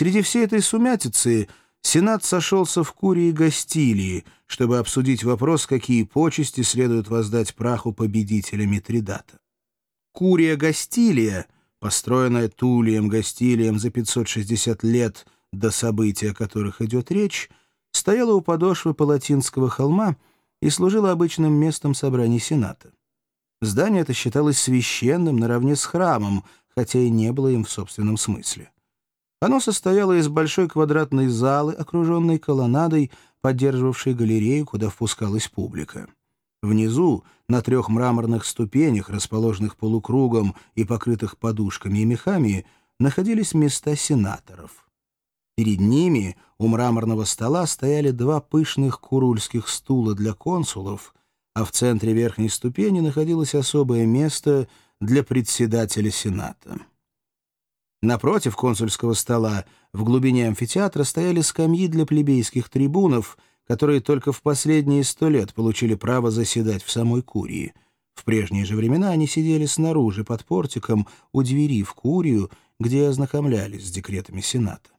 Среди всей этой сумятицы Сенат сошелся в Курии Гастилии, чтобы обсудить вопрос, какие почести следует воздать праху победителя Митридата. Курия Гастилия, построенная Тулием Гастилием за 560 лет до события, о которых идет речь, стояла у подошвы Палатинского холма и служила обычным местом собраний Сената. Здание это считалось священным наравне с храмом, хотя и не было им в собственном смысле. Оно состояло из большой квадратной залы, окруженной колоннадой, поддерживавшей галерею, куда впускалась публика. Внизу, на трех мраморных ступенях, расположенных полукругом и покрытых подушками и мехами, находились места сенаторов. Перед ними у мраморного стола стояли два пышных курульских стула для консулов, а в центре верхней ступени находилось особое место для председателя Сената. Напротив консульского стола в глубине амфитеатра стояли скамьи для плебейских трибунов, которые только в последние сто лет получили право заседать в самой Курии. В прежние же времена они сидели снаружи под портиком у двери в Курию, где ознакомлялись с декретами Сената.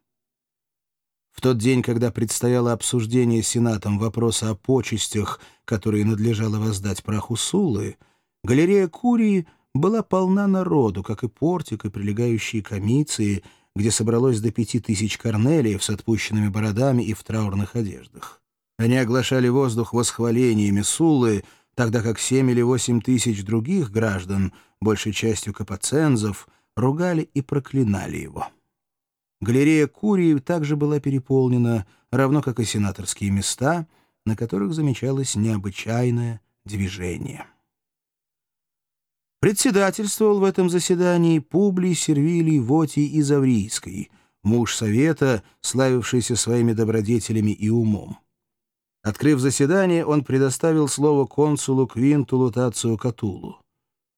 В тот день, когда предстояло обсуждение Сенатом вопроса о почестях, которые надлежало воздать праху Сулы, галерея Курии — была полна народу, как и портик и прилегающие комиции, где собралось до пяти тысяч корнелиев с отпущенными бородами и в траурных одеждах. Они оглашали воздух восхвалениями Сулы, тогда как семь или восемь тысяч других граждан, большей частью капоцензов, ругали и проклинали его. Галерея Курии также была переполнена, равно как и сенаторские места, на которых замечалось необычайное движение. Председательствовал в этом заседании Публий Сервилий Вотий Изаврийский, муж совета, славившийся своими добродетелями и умом. Открыв заседание, он предоставил слово консулу Квинту Лутацию Катулу.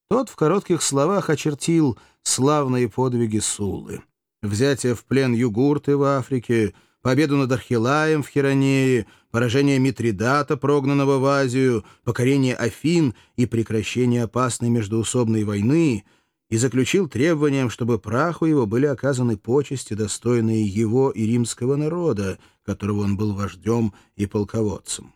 Тот в коротких словах очертил славные подвиги Сулы. Взятие в плен Югурты в Африке — победу над Архилаем в Херонее, поражение Митридата, прогнанного в Азию, покорение Афин и прекращение опасной междуусобной войны, и заключил требованием, чтобы праху его были оказаны почести, достойные его и римского народа, которого он был вождем и полководцем.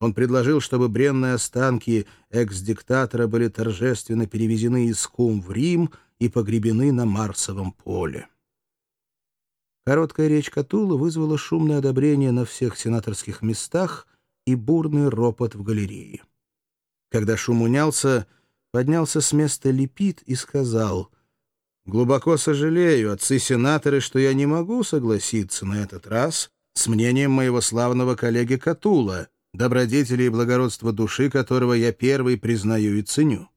Он предложил, чтобы бренные останки экс-диктатора были торжественно перевезены из Кум в Рим и погребены на Марсовом поле. Короткая речь Катула вызвала шумное одобрение на всех сенаторских местах и бурный ропот в галерее. Когда шум унялся, поднялся с места Лепит и сказал, «Глубоко сожалею, отцы-сенаторы, что я не могу согласиться на этот раз с мнением моего славного коллеги Катула, добродетели и благородства души которого я первый признаю и ценю.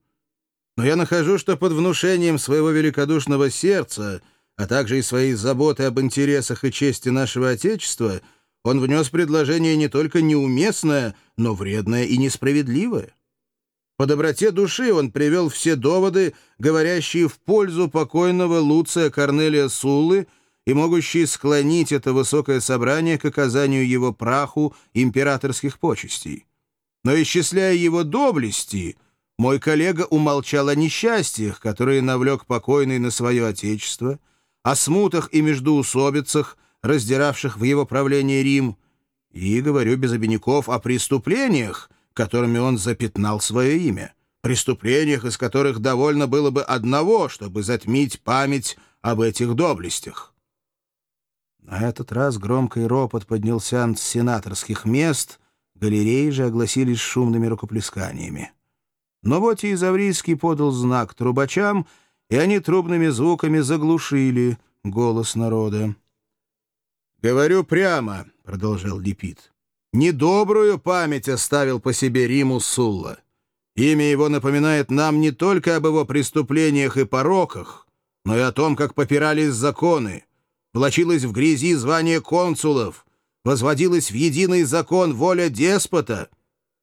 Но я нахожу, что под внушением своего великодушного сердца — а также и своей заботы об интересах и чести нашего Отечества, он внес предложение не только неуместное, но вредное и несправедливое. По доброте души он привел все доводы, говорящие в пользу покойного Луция Корнелия Суллы и могущие склонить это высокое собрание к оказанию его праху императорских почестей. Но, исчисляя его доблести, мой коллега умолчал о несчастьях, которые навлек покойный на свое отечество, о смутах и междуусобицах, раздиравших в его правлении Рим, и, говорю без обиняков, о преступлениях, которыми он запятнал свое имя, преступлениях, из которых довольно было бы одного, чтобы затмить память об этих доблестях. На этот раз громкий ропот поднялся с сенаторских мест, галереи же огласились шумными рукоплесканиями. Но вот и Изаврийский подал знак трубачам — и они трубными звуками заглушили голос народа. «Говорю прямо», — продолжал Лепит, — «недобрую память оставил по себе Риму Сулла. Имя его напоминает нам не только об его преступлениях и пороках, но и о том, как попирались законы, влачилось в грязи звание консулов, возводилась в единый закон воля деспота,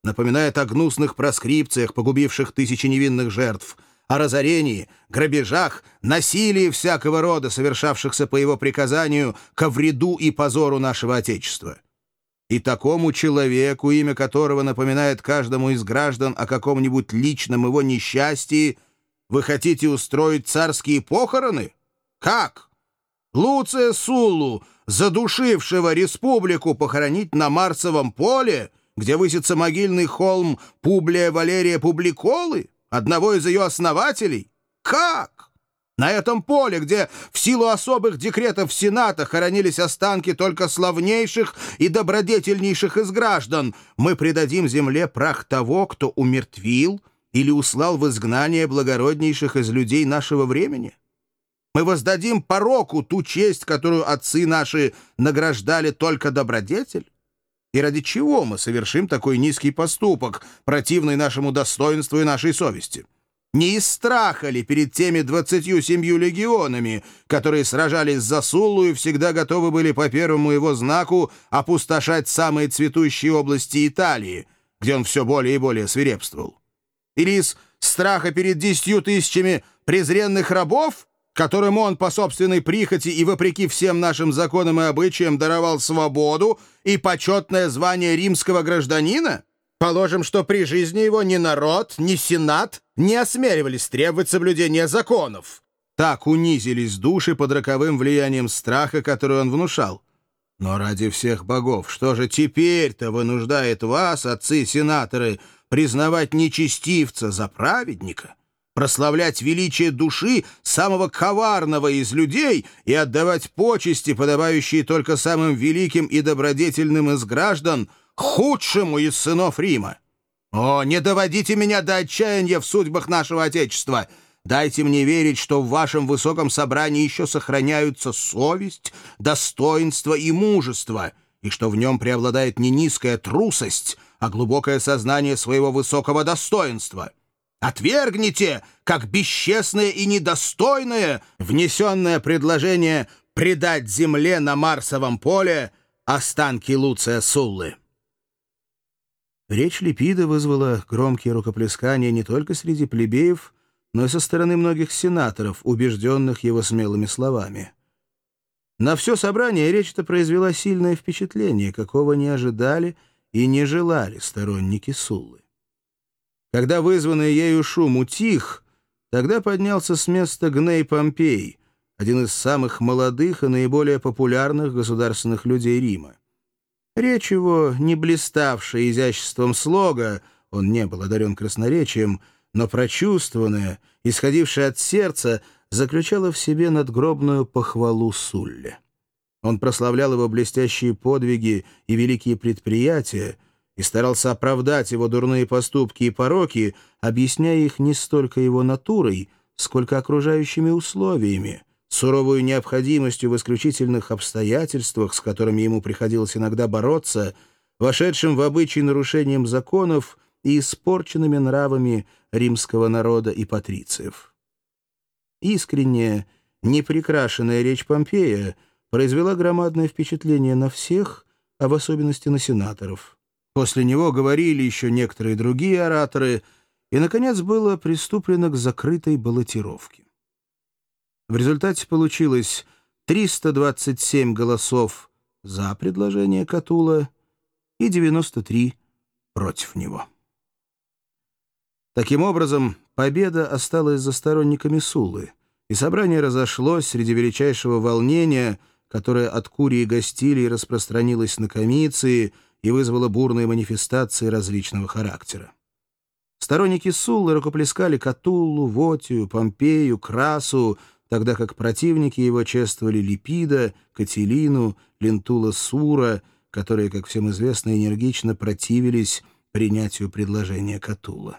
напоминает о гнусных проскрипциях, погубивших тысячи невинных жертв, о разорении, грабежах, насилии всякого рода, совершавшихся по его приказанию ко вреду и позору нашего Отечества. И такому человеку, имя которого напоминает каждому из граждан о каком-нибудь личном его несчастье, вы хотите устроить царские похороны? Как? Луция Суллу, задушившего республику, похоронить на Марсовом поле, где высится могильный холм Публия Валерия Публиколы, одного из ее основателей? Как? На этом поле, где в силу особых декретов Сената хоронились останки только славнейших и добродетельнейших из граждан, мы предадим земле прах того, кто умертвил или услал в изгнание благороднейших из людей нашего времени? Мы воздадим пороку ту честь, которую отцы наши награждали только добродетель? И ради чего мы совершим такой низкий поступок, противный нашему достоинству и нашей совести?» Не из страха ли перед теми двадцатью семью легионами, которые сражались за Суллу и всегда готовы были по первому его знаку опустошать самые цветущие области Италии, где он все более и более свирепствовал? Или из страха перед десятью тысячами презренных рабов, которым он по собственной прихоти и вопреки всем нашим законам и обычаям даровал свободу и почетное звание римского гражданина? Положим, что при жизни его ни народ, ни сенат не осмеливались требовать соблюдения законов. Так унизились души под роковым влиянием страха, который он внушал. Но ради всех богов, что же теперь-то вынуждает вас, отцы-сенаторы, признавать нечестивца за праведника, прославлять величие души самого коварного из людей и отдавать почести, подобающие только самым великим и добродетельным из граждан — худшему из сынов Рима. О, не доводите меня до отчаяния в судьбах нашего Отечества! Дайте мне верить, что в вашем высоком собрании еще сохраняются совесть, достоинство и мужество, и что в нем преобладает не низкая трусость, а глубокое сознание своего высокого достоинства. Отвергните, как бесчестное и недостойное, внесенное предложение предать земле на Марсовом поле останки Луция Суллы. Речь Липида вызвала громкие рукоплескания не только среди плебеев, но и со стороны многих сенаторов, убежденных его смелыми словами. На все собрание речь эта произвела сильное впечатление, какого не ожидали и не желали сторонники Суллы. Когда вызванный ею шум утих, тогда поднялся с места Гней Помпей, один из самых молодых и наиболее популярных государственных людей Рима. Речь его, не блиставшая изяществом слога, он не был одарен красноречием, но прочувствованная, исходившая от сердца, заключала в себе надгробную похвалу Сулле. Он прославлял его блестящие подвиги и великие предприятия и старался оправдать его дурные поступки и пороки, объясняя их не столько его натурой, сколько окружающими условиями, суровую необходимостью в исключительных обстоятельствах, с которыми ему приходилось иногда бороться, вошедшим в обычай нарушением законов и испорченными нравами римского народа и патрициев. Искренняя, неприкрашенная речь Помпея произвела громадное впечатление на всех, а в особенности на сенаторов. После него говорили еще некоторые другие ораторы, и, наконец, было приступлено к закрытой баллотировке. В результате получилось 327 голосов за предложение Катула и 93 против него. Таким образом, победа осталась за сторонниками Сулы, и собрание разошлось среди величайшего волнения, которое от Курии Гостилии распространилось на комиции и вызвало бурные манифестации различного характера. Сторонники Суллы рукоплескали Катуллу, Вотию, Помпею, Красу, тогда как противники его чествовали Липида, Кателину, Лентула Сура, которые, как всем известно, энергично противились принятию предложения Катула.